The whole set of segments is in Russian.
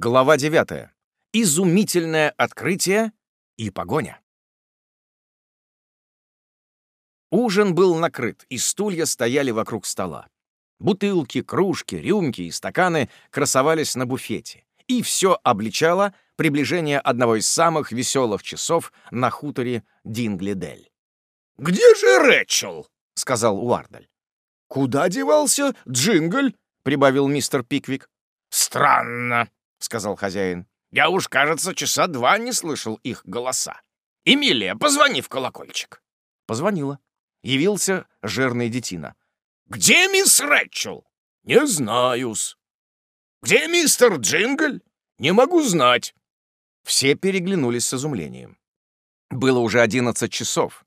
Глава 9. Изумительное открытие и погоня. Ужин был накрыт, и стулья стояли вокруг стола. Бутылки, кружки, рюмки и стаканы красовались на буфете. И все обличало приближение одного из самых веселых часов на хуторе Динглидель. «Где же Рэчел?» — сказал Уардаль. «Куда девался Джингль?» — прибавил мистер Пиквик. «Странно», — сказал хозяин. «Я уж, кажется, часа два не слышал их голоса. Эмилия, позвони в колокольчик». Позвонила. Явился жирный детина. «Где мисс Рэчел?» «Не знаю-с». «Где мистер Джингль?» «Не могу знать». Все переглянулись с изумлением. Было уже одиннадцать часов.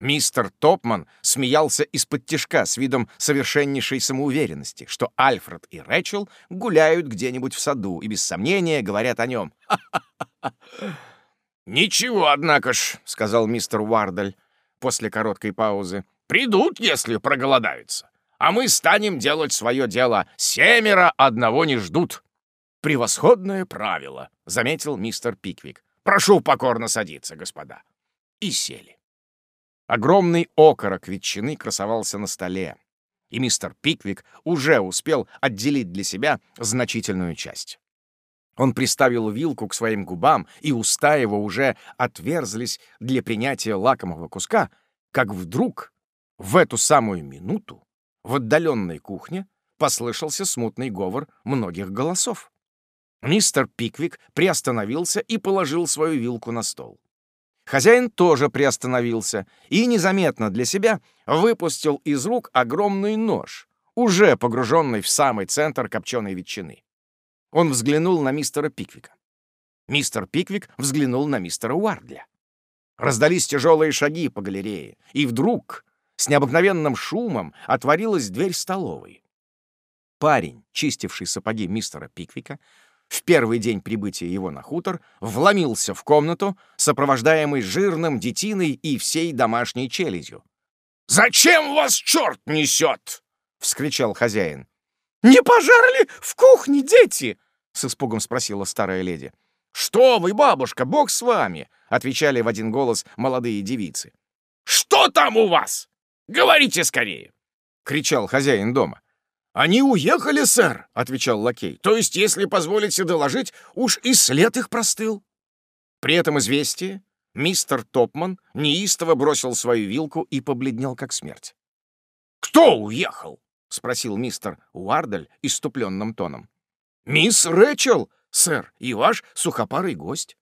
Мистер Топман смеялся из-под тишка с видом совершеннейшей самоуверенности, что Альфред и Рэчел гуляют где-нибудь в саду и без сомнения говорят о нем. «Ничего, однако ж», — сказал мистер Уардаль после короткой паузы. «Придут, если проголодаются, а мы станем делать свое дело. Семеро одного не ждут». «Превосходное правило», — заметил мистер Пиквик. «Прошу покорно садиться, господа». И сели. Огромный окорок ветчины красовался на столе, и мистер Пиквик уже успел отделить для себя значительную часть. Он приставил вилку к своим губам, и уста его уже отверзлись для принятия лакомого куска, как вдруг в эту самую минуту в отдаленной кухне послышался смутный говор многих голосов. Мистер Пиквик приостановился и положил свою вилку на стол. Хозяин тоже приостановился и незаметно для себя выпустил из рук огромный нож, уже погруженный в самый центр копченой ветчины. Он взглянул на мистера Пиквика. Мистер Пиквик взглянул на мистера Уардля. Раздались тяжелые шаги по галерее, и вдруг с необыкновенным шумом отворилась дверь столовой. Парень, чистивший сапоги мистера Пиквика, в первый день прибытия его на хутор вломился в комнату, сопровождаемый жирным детиной и всей домашней челядью. «Зачем вас черт несет?» — вскричал хозяин. «Не пожар ли в кухне дети?» — с испугом спросила старая леди. «Что вы, бабушка, бог с вами!» — отвечали в один голос молодые девицы. «Что там у вас? Говорите скорее!» — кричал хозяин дома. «Они уехали, сэр», — отвечал лакей. «То есть, если позволите доложить, уж и след их простыл». При этом известии мистер Топман неистово бросил свою вилку и побледнел, как смерть. «Кто уехал?» — спросил мистер Уардаль иступленным тоном. «Мисс Рэчел, сэр, и ваш сухопарый гость.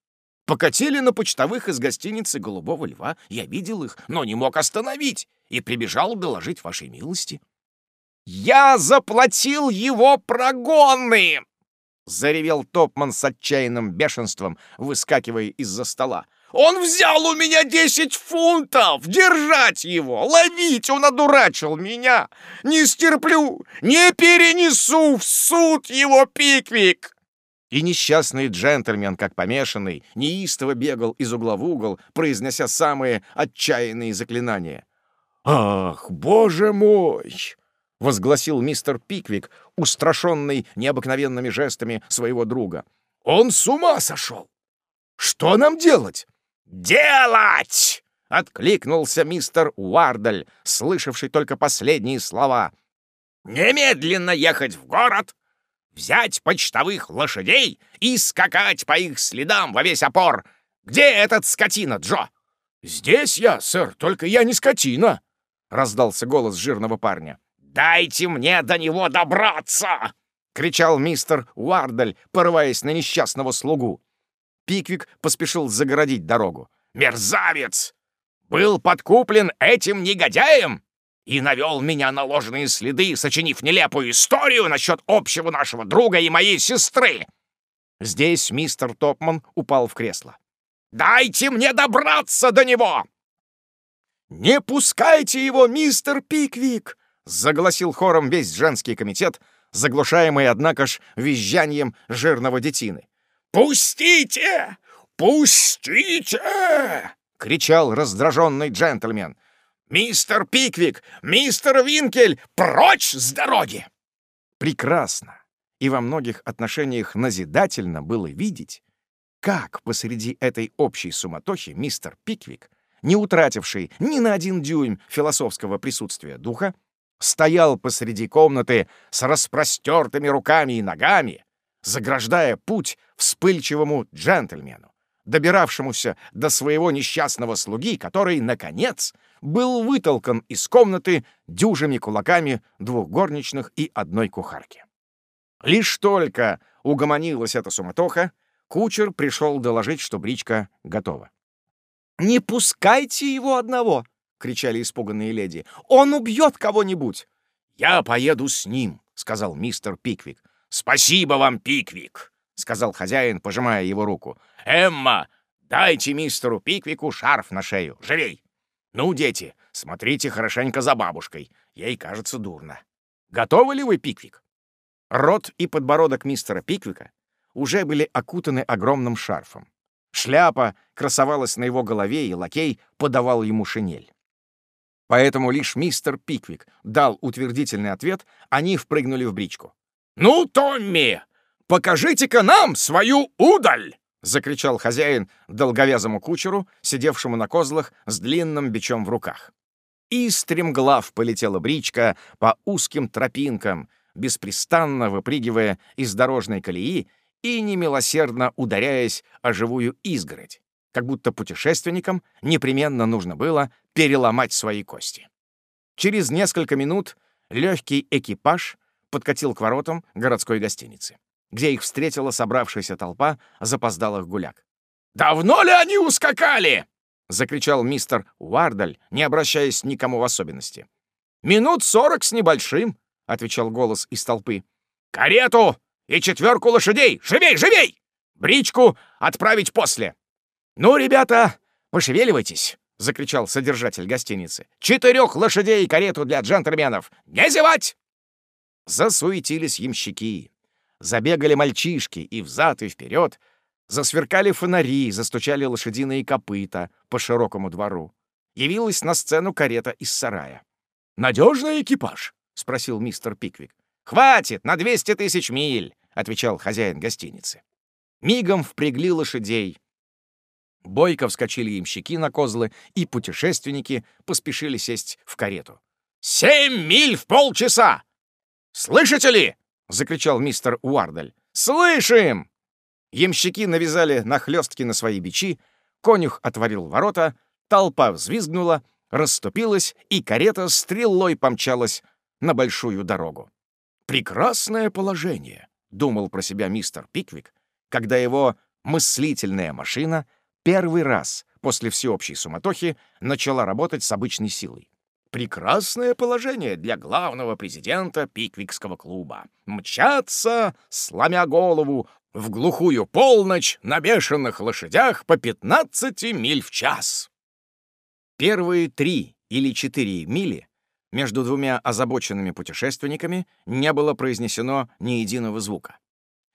Покатили на почтовых из гостиницы «Голубого льва». Я видел их, но не мог остановить и прибежал доложить вашей милости». «Я заплатил его прогоны!» — заревел Топман с отчаянным бешенством, выскакивая из-за стола. «Он взял у меня десять фунтов! Держать его! Ловить! Он одурачил меня! Не стерплю! Не перенесу в суд его пиквик!» И несчастный джентльмен, как помешанный, неистово бегал из угла в угол, произнося самые отчаянные заклинания. «Ах, боже мой!» — возгласил мистер Пиквик, устрашенный необыкновенными жестами своего друга. «Он с ума сошел! Что нам делать?» «Делать!» — откликнулся мистер Уардаль, слышавший только последние слова. «Немедленно ехать в город, взять почтовых лошадей и скакать по их следам во весь опор. Где этот скотина, Джо?» «Здесь я, сэр, только я не скотина!» — раздался голос жирного парня. «Дайте мне до него добраться!» — кричал мистер Уардаль, порываясь на несчастного слугу. Пиквик поспешил загородить дорогу. «Мерзавец! Был подкуплен этим негодяем и навел меня на ложные следы, сочинив нелепую историю насчет общего нашего друга и моей сестры!» Здесь мистер Топман упал в кресло. «Дайте мне добраться до него!» «Не пускайте его, мистер Пиквик!» Загласил хором весь женский комитет, заглушаемый, однако ж, визжанием жирного детины. «Пустите! Пустите!» — кричал раздраженный джентльмен. «Мистер Пиквик! Мистер Винкель! Прочь с дороги!» Прекрасно! и во многих отношениях назидательно было видеть, как посреди этой общей суматохи мистер Пиквик, не утративший ни на один дюйм философского присутствия духа, стоял посреди комнаты с распростертыми руками и ногами, заграждая путь вспыльчивому джентльмену, добиравшемуся до своего несчастного слуги, который, наконец, был вытолкан из комнаты дюжими кулаками двух горничных и одной кухарки. Лишь только угомонилась эта суматоха, кучер пришел доложить, что бричка готова. «Не пускайте его одного!» — кричали испуганные леди. «Он убьет кого-нибудь!» «Я поеду с ним», — сказал мистер Пиквик. «Спасибо вам, Пиквик», — сказал хозяин, пожимая его руку. «Эмма, дайте мистеру Пиквику шарф на шею. Живей! Ну, дети, смотрите хорошенько за бабушкой. Ей кажется дурно. Готовы ли вы, Пиквик?» Рот и подбородок мистера Пиквика уже были окутаны огромным шарфом. Шляпа красовалась на его голове, и лакей подавал ему шинель. Поэтому лишь мистер Пиквик дал утвердительный ответ, они впрыгнули в бричку. «Ну, Томми, покажите-ка нам свою удаль!» — закричал хозяин долговязому кучеру, сидевшему на козлах с длинным бичом в руках. И стремглав полетела бричка по узким тропинкам, беспрестанно выпрыгивая из дорожной колеи и немилосердно ударяясь о живую изгородь, как будто путешественникам непременно нужно было переломать свои кости. Через несколько минут легкий экипаж подкатил к воротам городской гостиницы, где их встретила собравшаяся толпа запоздалых гуляк. «Давно ли они ускакали?» — закричал мистер Уардаль, не обращаясь никому в особенности. «Минут сорок с небольшим», — отвечал голос из толпы. «Карету и четверку лошадей! Живей, живей! Бричку отправить после!» «Ну, ребята, пошевеливайтесь!» — закричал содержатель гостиницы. «Четырех лошадей и карету для джентльменов! Не зевать!» Засуетились ямщики. Забегали мальчишки и взад, и вперед. Засверкали фонари, застучали лошадиные копыта по широкому двору. Явилась на сцену карета из сарая. «Надежный экипаж?» — спросил мистер Пиквик. «Хватит, на 200 тысяч миль!» — отвечал хозяин гостиницы. Мигом впрягли лошадей. Бойко вскочили ямщики на козлы, и путешественники поспешили сесть в карету. «Семь миль в полчаса! Слышите ли?» — закричал мистер Уардаль. «Слышим!» Ямщики навязали нахлёстки на свои бичи, конюх отворил ворота, толпа взвизгнула, расступилась, и карета стрелой помчалась на большую дорогу. «Прекрасное положение», — думал про себя мистер Пиквик, когда его мыслительная машина первый раз после всеобщей суматохи начала работать с обычной силой. Прекрасное положение для главного президента Пиквикского клуба. Мчаться, сломя голову, в глухую полночь на бешеных лошадях по 15 миль в час. Первые три или четыре мили между двумя озабоченными путешественниками не было произнесено ни единого звука,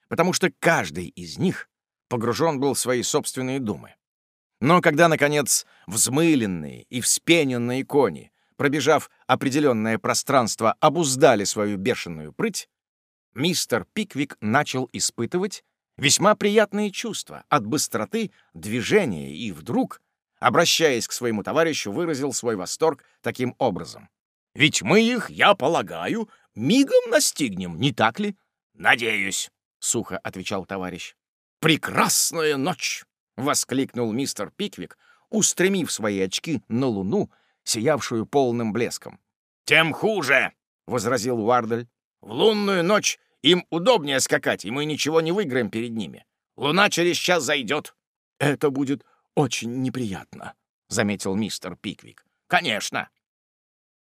потому что каждый из них погружен был в свои собственные думы. Но когда, наконец, взмыленные и вспененные кони пробежав определенное пространство, обуздали свою бешеную прыть, мистер Пиквик начал испытывать весьма приятные чувства от быстроты движения и вдруг, обращаясь к своему товарищу, выразил свой восторг таким образом. «Ведь мы их, я полагаю, мигом настигнем, не так ли?» «Надеюсь», — сухо отвечал товарищ. «Прекрасная ночь!» — воскликнул мистер Пиквик, устремив свои очки на луну сиявшую полным блеском. «Тем хуже!» — возразил Уардель. «В лунную ночь им удобнее скакать, и мы ничего не выиграем перед ними. Луна через час зайдет». «Это будет очень неприятно», — заметил мистер Пиквик. «Конечно».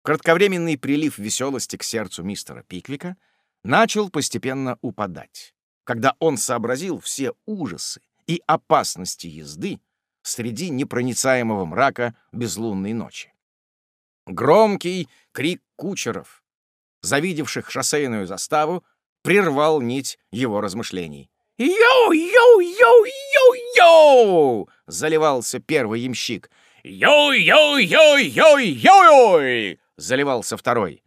Кратковременный прилив веселости к сердцу мистера Пиквика начал постепенно упадать, когда он сообразил все ужасы и опасности езды среди непроницаемого мрака безлунной ночи. Громкий крик кучеров, завидевших шоссейную заставу, прервал нить его размышлений. «Йоу-йоу-йоу-йоу-йоу!» — заливался первый ямщик. «Йой-йой-йой-йой-йой!» — заливался второй.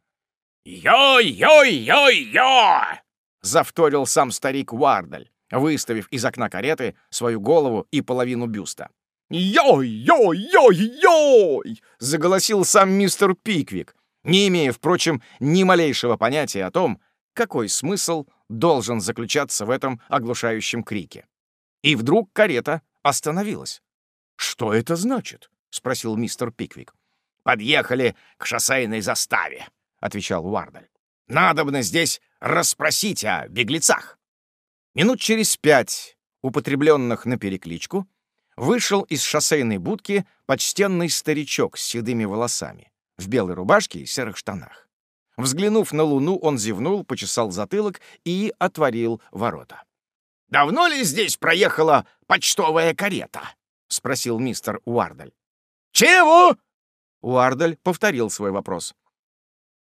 «Йой-йой-йой-йо!» — завторил сам старик Уардль, выставив из окна кареты свою голову и половину бюста. «Йой-йой-йой-йой!» — заголосил сам мистер Пиквик, не имея, впрочем, ни малейшего понятия о том, какой смысл должен заключаться в этом оглушающем крике. И вдруг карета остановилась. «Что это значит?» — спросил мистер Пиквик. «Подъехали к шоссейной заставе», — отвечал Уардаль. «Надобно здесь расспросить о беглецах». Минут через пять, употребленных на перекличку, вышел из шоссейной будки почтенный старичок с седыми волосами, в белой рубашке и серых штанах. Взглянув на луну, он зевнул, почесал затылок и отворил ворота. «Давно ли здесь проехала почтовая карета?» — спросил мистер Уардаль. «Чего?» Уардаль повторил свой вопрос.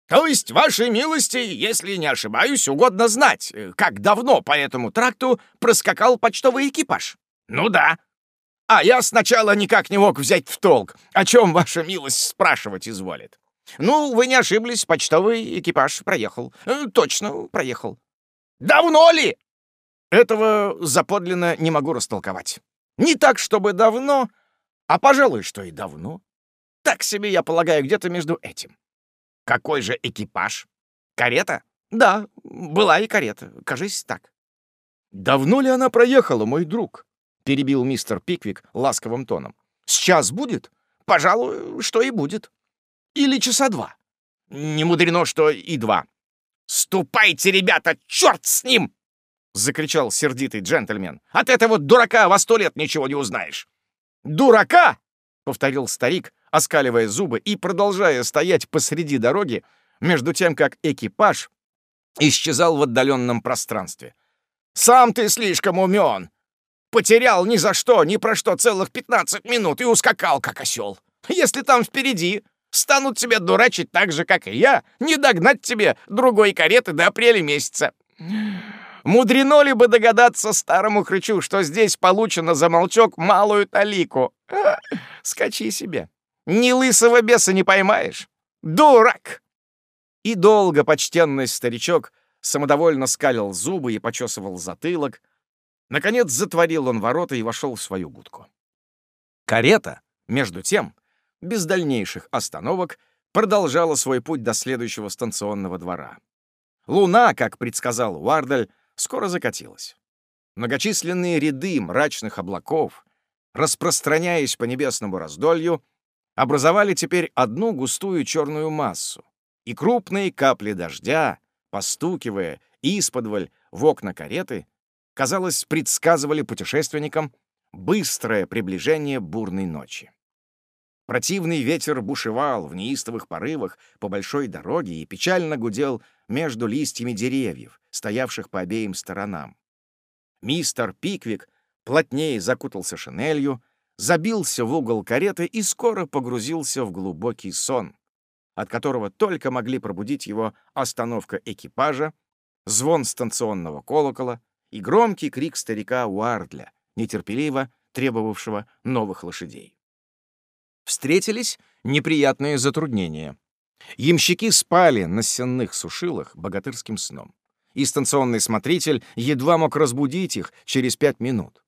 «То есть, вашей милости, если не ошибаюсь, угодно знать, как давно по этому тракту проскакал почтовый экипаж?» «Ну да». «А я сначала никак не мог взять в толк, о чем ваша милость спрашивать изволит». «Ну, вы не ошиблись, почтовый экипаж проехал. Э, точно, проехал». «Давно ли?» «Этого заподлинно не могу растолковать. Не так, чтобы давно, а, пожалуй, что и давно. Так себе, я полагаю, где-то между этим. Какой же экипаж? Карета? Да, была и карета, кажись, так. Давно ли она проехала, мой друг? Перебил мистер Пиквик ласковым тоном. Сейчас будет? Пожалуй, что и будет. Или часа два. Не мудрено, что и два. «Ступайте, ребята, черт с ним!» — закричал сердитый джентльмен. «От этого дурака во сто лет ничего не узнаешь!» «Дурака!» — повторил старик, оскаливая зубы и продолжая стоять посреди дороги, между тем, как экипаж исчезал в отдаленном пространстве. «Сам ты слишком умен! Потерял ни за что, ни про что целых пятнадцать минут и ускакал, как осел. Если там впереди станут тебя дурачить так же, как и я, не догнать тебе другой кареты до апреля месяца. Мудрено ли бы догадаться старому хрычу, что здесь получено за молчок малую талику? Скачи себе. Ни лысого беса не поймаешь. Дурак!» И долго почтенный старичок самодовольно скалил зубы и почесывал затылок. Наконец затворил он ворота и вошел в свою будку. Карета, между тем, без дальнейших остановок, продолжала свой путь до следующего станционного двора. Луна, как предсказал Уардаль, скоро закатилась. Многочисленные ряды мрачных облаков, распространяясь по небесному раздолью, образовали теперь одну густую черную массу, и крупные капли дождя, постукивая исподволь в окна кареты, казалось, предсказывали путешественникам быстрое приближение бурной ночи. Противный ветер бушевал в неистовых порывах по большой дороге и печально гудел между листьями деревьев, стоявших по обеим сторонам. Мистер Пиквик плотнее закутался шинелью, забился в угол кареты и скоро погрузился в глубокий сон, от которого только могли пробудить его остановка экипажа, звон станционного колокола и громкий крик старика Уардля, нетерпеливо требовавшего новых лошадей. Встретились неприятные затруднения. Ямщики спали на сенных сушилах богатырским сном, и станционный смотритель едва мог разбудить их через пять минут.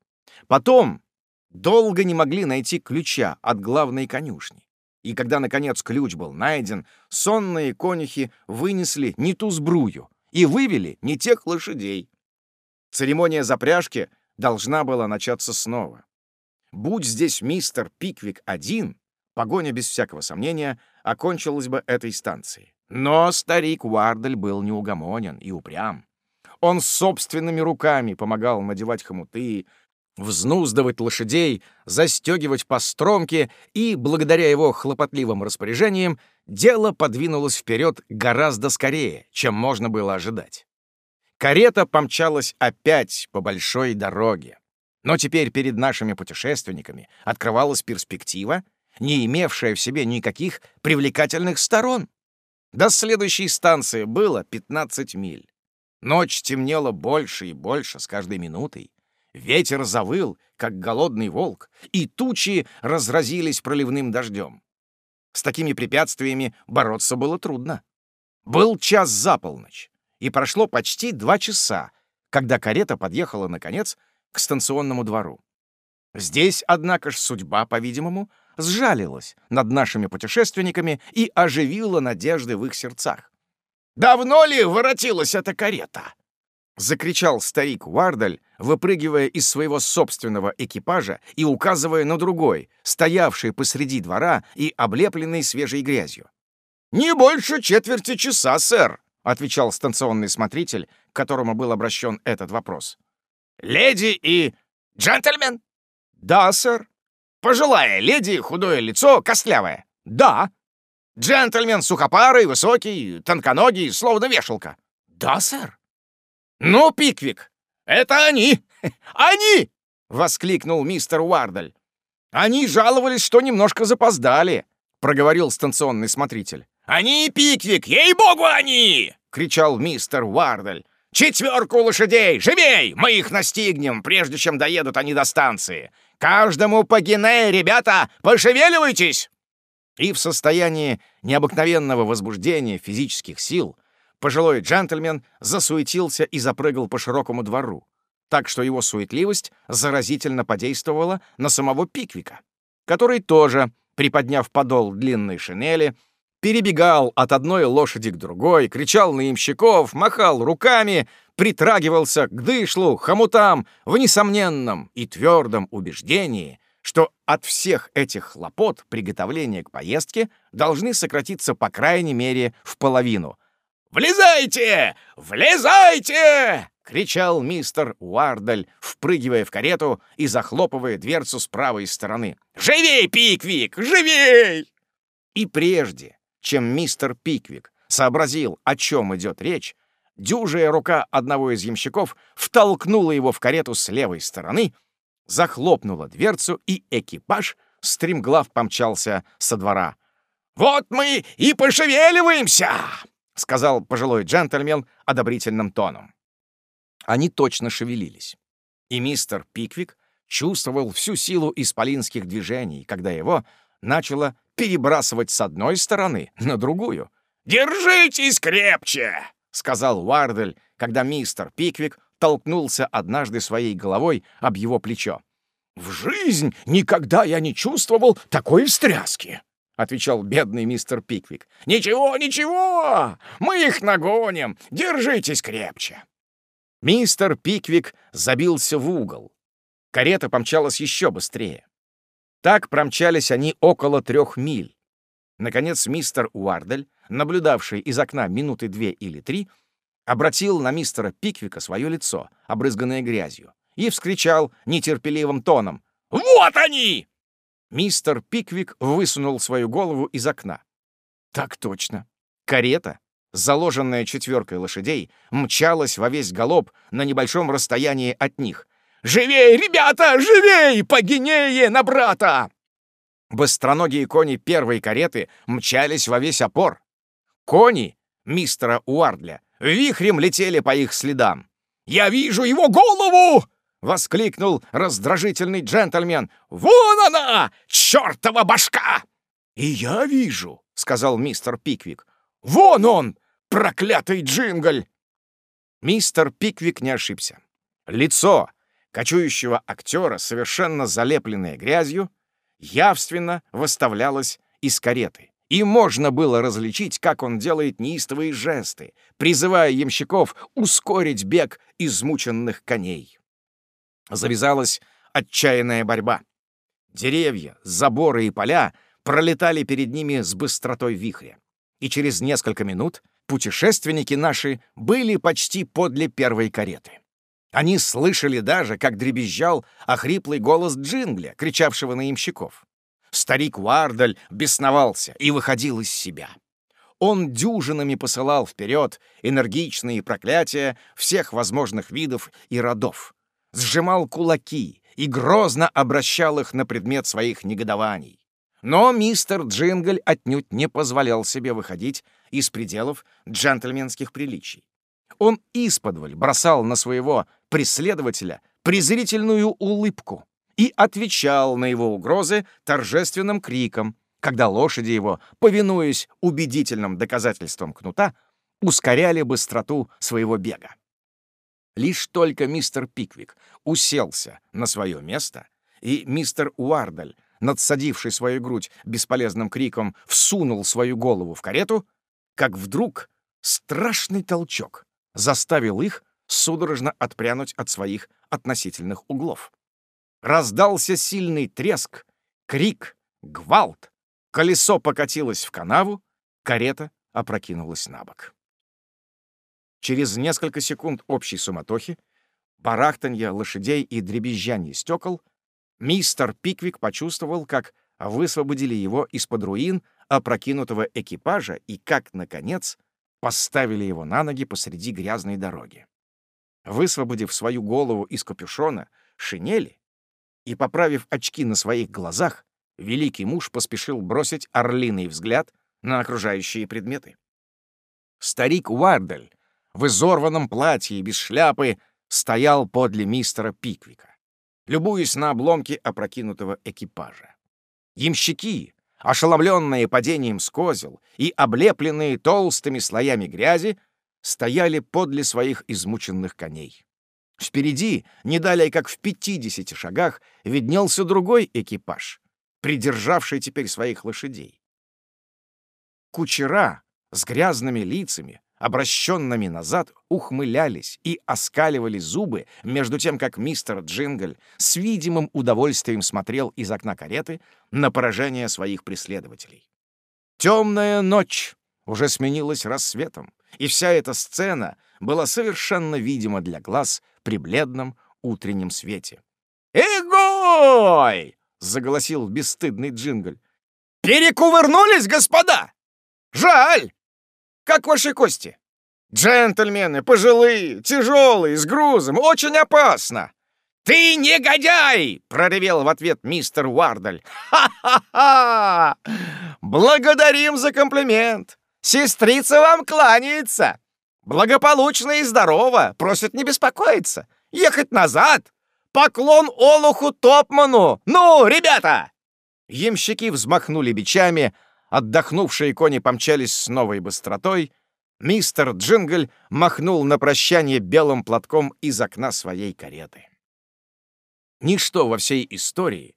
Потом долго не могли найти ключа от главной конюшни. И когда, наконец, ключ был найден, сонные конюхи вынесли не ту сбрую и вывели не тех лошадей. Церемония запряжки должна была начаться снова. Будь здесь мистер Пиквик один, погоня, без всякого сомнения, окончилась бы этой станцией. Но старик Уардель был неугомонен и упрям. Он собственными руками помогал надевать хомуты, взнуздывать лошадей, застегивать постромки, и, благодаря его хлопотливым распоряжениям, дело подвинулось вперед гораздо скорее, чем можно было ожидать. Карета помчалась опять по большой дороге. Но теперь перед нашими путешественниками открывалась перспектива, не имевшая в себе никаких привлекательных сторон. До следующей станции было 15 миль. Ночь темнела больше и больше с каждой минутой. Ветер завыл, как голодный волк, и тучи разразились проливным дождем. С такими препятствиями бороться было трудно. Был час за полночь, и прошло почти два часа, когда карета подъехала, наконец, к станционному двору. Здесь, однако ж, судьба, по-видимому, сжалилась над нашими путешественниками и оживила надежды в их сердцах. «Давно ли воротилась эта карета?» — закричал старик Уардаль, выпрыгивая из своего собственного экипажа и указывая на другой, стоявший посреди двора и облепленный свежей грязью. «Не больше четверти часа, сэр», — отвечал станционный смотритель, к которому был обращен этот вопрос. «Леди и джентльмен?» «Да, сэр». «Пожилая леди, худое лицо, костлявое?» «Да». «Джентльмен сухопарый, высокий, тонконогий, словно вешалка?» «Да, сэр». «Ну, Пиквик, это они! Они!» — воскликнул мистер Уардаль. «Они жаловались, что немножко запоздали», — проговорил станционный смотритель. «Они, Пиквик, ей-богу, они!» — кричал мистер Уардаль. «Четверку лошадей! Живей! Мы их настигнем, прежде чем доедут они до станции! Каждому по гене, ребята! Пошевеливайтесь!» И в состоянии необыкновенного возбуждения физических сил пожилой джентльмен засуетился и запрыгал по широкому двору, так что его суетливость заразительно подействовала на самого Пиквика, который тоже, приподняв подол длинной шинели, перебегал от одной лошади к другой, кричал на имщиков, махал руками, притрагивался к дышлу, хомутам в несомненном и твердом убеждении, что от всех этих хлопот приготовления к поездке должны сократиться по крайней мере в половину. «Влезайте! Влезайте!» — кричал мистер Уардаль, впрыгивая в карету и захлопывая дверцу с правой стороны. «Живей, Пиквик, живей!» И прежде, чем мистер Пиквик сообразил, о чем идет речь, дюжая рука одного из ямщиков втолкнула его в карету с левой стороны, захлопнула дверцу, и экипаж стремглав помчался со двора. «Вот мы и пошевеливаемся!» — сказал пожилой джентльмен одобрительным тоном. Они точно шевелились. И мистер Пиквик чувствовал всю силу исполинских движений, когда его начало перебрасывать с одной стороны на другую. «Держитесь крепче!» — сказал Уардель, когда мистер Пиквик толкнулся однажды своей головой об его плечо. «В жизнь никогда я не чувствовал такой встряски!» — отвечал бедный мистер Пиквик. «Ничего, ничего! Мы их нагоним! Держитесь крепче!» Мистер Пиквик забился в угол. Карета помчалась еще быстрее. Так промчались они около трех миль. Наконец мистер Уардель, наблюдавший из окна минуты две или три, обратил на мистера Пиквика свое лицо, обрызганное грязью, и вскричал нетерпеливым тоном «Вот они!» Мистер Пиквик высунул свою голову из окна. Так точно. Карета, заложенная четверкой лошадей, мчалась во весь галоп на небольшом расстоянии от них, «Живей, ребята, живей! Погинее на брата!» Быстроногие кони первой кареты мчались во весь опор. Кони мистера Уардля вихрем летели по их следам. «Я вижу его голову!» — воскликнул раздражительный джентльмен. «Вон она! Чёртова башка!» «И я вижу», — сказал мистер Пиквик. «Вон он, проклятый джингль!» Мистер Пиквик не ошибся. Лицо, кочующего актера, совершенно залепленное грязью, явственно выставлялось из кареты, и можно было различить, как он делает неистовые жесты, призывая ямщиков ускорить бег измученных коней. Завязалась отчаянная борьба. Деревья, заборы и поля пролетали перед ними с быстротой вихря. И через несколько минут путешественники наши были почти подле первой кареты. Они слышали даже, как дребезжал охриплый голос Джингля, кричавшего на имщиков. Старик Уардаль бесновался и выходил из себя. Он дюжинами посылал вперед энергичные проклятия всех возможных видов и родов, сжимал кулаки и грозно обращал их на предмет своих негодований. Но мистер Джингль отнюдь не позволял себе выходить из пределов джентльменских приличий. Он исподволь бросал на своего преследователя презрительную улыбку и отвечал на его угрозы торжественным криком, когда лошади его, повинуясь убедительным доказательствам кнута, ускоряли быстроту своего бега. Лишь только мистер Пиквик уселся на свое место, и мистер Уардаль, надсадивший свою грудь бесполезным криком, всунул свою голову в карету, как вдруг страшный толчок заставил их судорожно отпрянуть от своих относительных углов. Раздался сильный треск, крик, гвалт. Колесо покатилось в канаву, карета опрокинулась на бок. Через несколько секунд общей суматохи, барахтанья лошадей и дребезжание стекол, мистер Пиквик почувствовал, как высвободили его из-под руин опрокинутого экипажа и как, наконец, поставили его на ноги посреди грязной дороги. Высвободив свою голову из капюшона, шинели и поправив очки на своих глазах, великий муж поспешил бросить орлиный взгляд на окружающие предметы. Старик Уардель в изорванном платье и без шляпы стоял подле мистера Пиквика, любуясь на обломки опрокинутого экипажа. Ямщики, ошеломленные падением с козел и облепленные толстыми слоями грязи, стояли подле своих измученных коней. Впереди, не далее как в пятидесяти шагах, виднелся другой экипаж, придержавший теперь своих лошадей. Кучера с грязными лицами, обращенными назад, ухмылялись и оскаливали зубы, между тем, как мистер Джингль с видимым удовольствием смотрел из окна кареты на поражение своих преследователей. Темная ночь уже сменилась рассветом, и вся эта сцена была совершенно видима для глаз при бледном утреннем свете. «Эгой!» — заголосил бесстыдный Джингль. «Перекувырнулись, господа! Жаль! Как ваши кости? Джентльмены, пожилые, тяжелые, с грузом, очень опасно!» «Ты негодяй!» — проревел в ответ мистер Уардаль. «Ха-ха-ха! Благодарим за комплимент! Сестрица вам кланяется! Благополучно и здорово, просит не беспокоиться, ехать назад! Поклон Олуху Топману! Ну, ребята!» Ямщики взмахнули бичами, отдохнувшие кони помчались с новой быстротой, мистер Джингль махнул на прощание белым платком из окна своей кареты. Ничто во всей истории,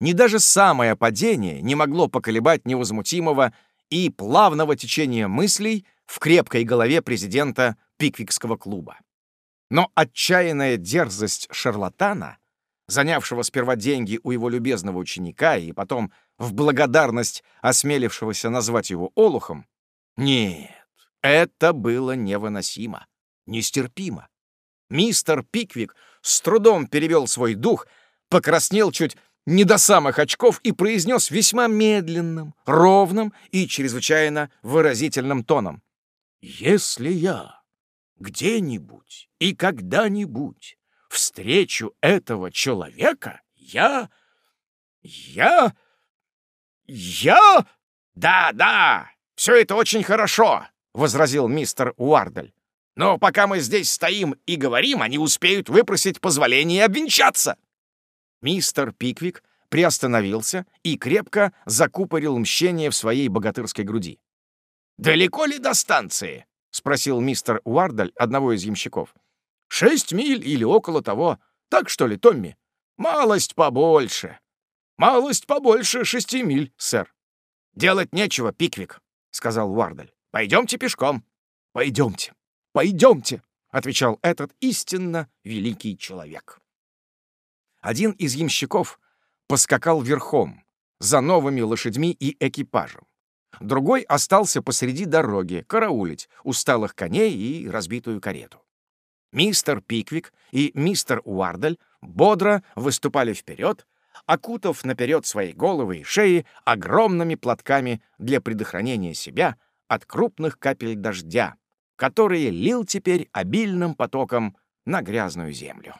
ни даже самое падение не могло поколебать невозмутимого и плавного течения мыслей в крепкой голове президента Пиквикского клуба. Но отчаянная дерзость шарлатана, занявшего сперва деньги у его любезного ученика и потом в благодарность осмелившегося назвать его олухом, нет, это было невыносимо, нестерпимо. Мистер Пиквик с трудом перевел свой дух, покраснел чуть не до самых очков и произнес весьма медленным, ровным и чрезвычайно выразительным тоном. «Если я где-нибудь и когда-нибудь встречу этого человека, я... я... я...» «Да, да, все это очень хорошо», — возразил мистер Уардаль. «Но пока мы здесь стоим и говорим, они успеют выпросить позволение обвенчаться». Мистер Пиквик приостановился и крепко закупорил мщение в своей богатырской груди. «Далеко ли до станции?» — спросил мистер Уардаль одного из ямщиков. «Шесть миль или около того. Так что ли, Томми? Малость побольше. Малость побольше шести миль, сэр». «Делать нечего, Пиквик», — сказал Уардаль. «Пойдемте пешком». «Пойдемте, пойдемте», — отвечал этот истинно великий человек. Один из ямщиков поскакал верхом, за новыми лошадьми и экипажем. Другой остался посреди дороги караулить усталых коней и разбитую карету. Мистер Пиквик и мистер Уардаль бодро выступали вперед, окутав наперед свои головы и шеи огромными платками для предохранения себя от крупных капель дождя, которые лил теперь обильным потоком на грязную землю.